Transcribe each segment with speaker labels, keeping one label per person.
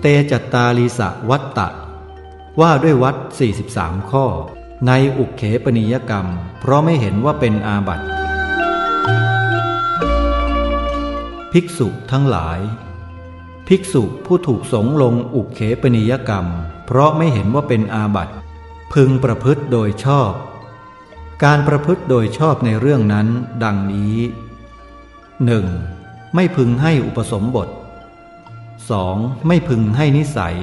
Speaker 1: เตจตาลีสะวัตตะ ว่าด้วยวัด 43 ข้อ ในอุกเขปนิยกรรม เพราะไม่เห็นว่าเป็นอาบัติ ภิกษุทั้งหลาย ภิกษุผู้ถูกสงลงอุกเขปนิยกรรม เพราะไม่เห็นว่าเป็นอาบัติ พึงประพฤติโดยชอบ การประพฤติโดยชอบในเรื่องนั้น ดังนี้ 1. ไม่พึงให้อุปสมบท 2. ไม่พึงให้นิสัย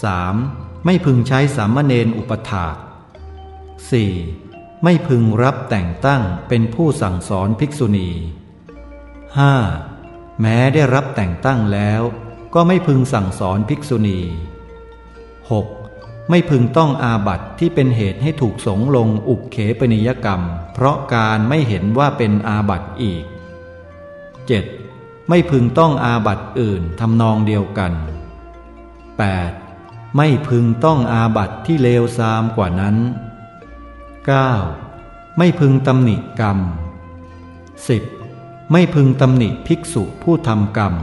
Speaker 1: 3. ไม่พึงใช้สามเณรอุปถาก 4. ไม่พึงรับแต่งตั้งเป็นผู้สั่งสอนภิกษุณี 5. แม้ได้รับแต่งตั้งแล้วก็ไม่พึงสั่งสอนภิกษุณี 6. ไม่พึงต้องอาบัติที่เป็นเหตุให้ถูกสงลงอุกเขปนิยกรรม เพราะการไม่เห็นว่าเป็นอาบัติอีก 7. ไม่พึงต้องอาบัติอื่นทำนองเดียวกัน 8. ไม่พึงต้องอาบัติที่เลวทรามกว่านั้น 9. ไม่พึงตำหนิกรรม 10. ไม่พึงตำหนิภิกษุผู้ทำกรรม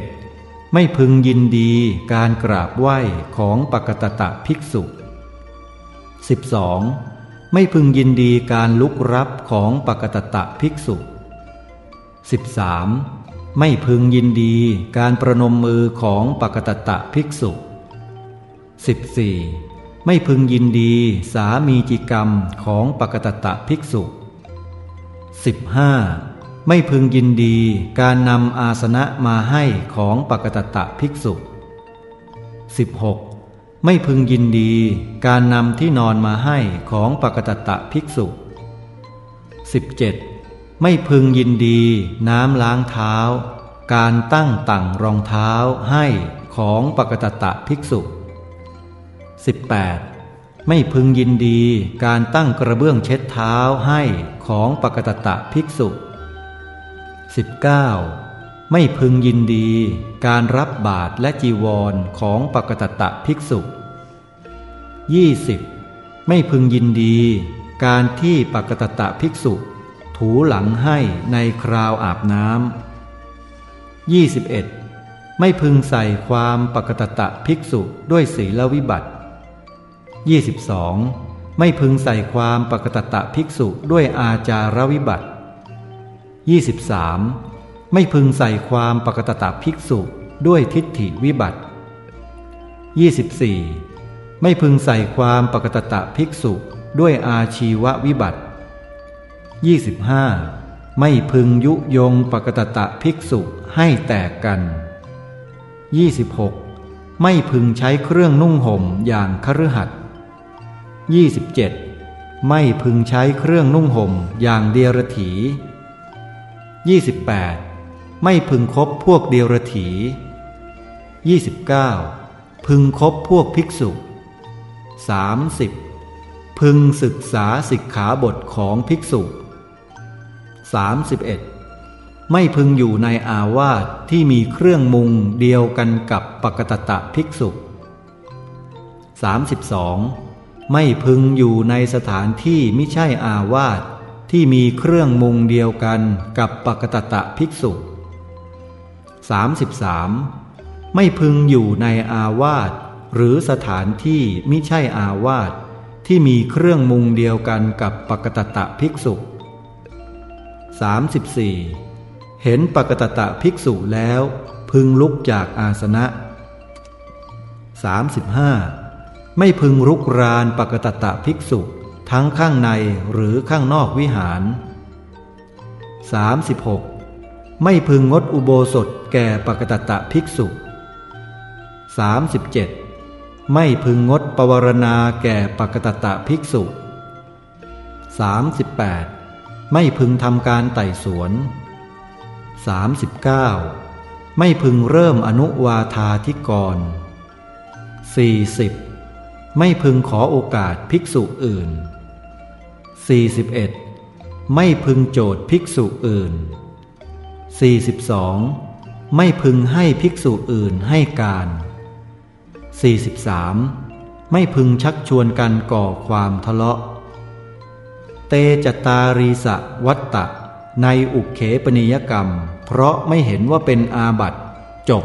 Speaker 1: 11. ไม่พึงยินดีการกราบไหว้ของปกตตะภิกษุ 12. ไม่พึงยินดีการลุกรับของปกตตะภิกษุ 13. ไม่พึงยินดีการประนมมือของปกตตะภิกษุ 14. ไม่พึงยินดีสามีจิกรรมของปกตตะภิกษุ 15. ไม่พึงยินดีการนำอาสนะมาให้ของปกตตะภิกษุ 16. ไม่พึงยินดีการนำที่นอนมาให้ของปกตตะภิกษุ 17. ไม่พึงยินดี น้ำล้างเท้า การตั้งตั่งรองเท้าให้ของปกตตะภิกษุ 18. ไม่พึงยินดีการตั้งกระเบื้องเช็ดเท้าให้ของปกตตะภิกษุ 19. ไม่พึงยินดีการรับบาตรและจีวรของปกตตะภิกษุ 20. ไม่พึงยินดีการที่ปกตตะภิกษุ ถูหลังให้ในคราวอาบน้ำ 21. ไม่พึงใส่ความปกตตะภิกษุด้วยศีลวิบัติ 22. ไม่พึงใส่ความปกตตะภิกษุด้วยอาจารวิบัติ 23. ไม่พึงใส่ความปกตตะภิกษุด้วยทิฏฐิวิบัติ 24. ไม่พึงใส่ความปกตตะภิกษุด้วยอาชีววิบัติ 25. ไม่พึงยุยงปกตตะภิกษุให้แตกกัน 26. ไม่พึงใช้เครื่องนุ่งห่มอย่างคฤหัสถ์ 27. ไม่พึงใช้เครื่องนุ่งห่มอย่างเดียรถี 28. ไม่พึงคบพวกเดียรถี 29. พึงคบพวกภิกษุ 30. พึงศึกษาสิกขาบทของภิกษุ 31. ไม่พึงอยู่ในอาวาสที่มีเครื่องมุงเดียวกันกับปกตตะภิกษุ 32. ไม่พึงอยู่ในสถานที่ไม่ใช่อาวาสที่มีเครื่องมุงเดียวกันกับปกตตะภิกษุ 33. ไม่พึงอยู่ในอาวาสหรือสถานที่ไม่ใช่อาวาสที่มีเครื่องมุงเดียวกันกับปกตตะภิกษุ 34. เห็นปกตตะภิกษุแล้ว พึงลุกจากอาสนะ 35. ไม่พึงรุกรานปกตตะภิกษุ ทั้งข้างในหรือข้างนอกวิหาร 36. ไม่พึงงดอุโบสถแก่ปกตตะภิกษุ 37. ไม่พึงงดปวารณาแก่ปกตตะภิกษุ 38. ไม่พึงทำการไต่สวน 39. ไม่พึงเริ่มอนุวาธาธิกร 40. ไม่พึงขอโอกาสภิกษุอื่น 41. ไม่พึงโจทย์ภิกษุอื่น 42. ไม่พึงให้ภิกษุอื่นให้การ 43. ไม่พึงชักชวนกันก่อความทะเลาะ ตจตารีสะวัตตะ ในอุกเขปนิยกรรม เพราะไม่เห็นว่าเป็นอาบัตจบ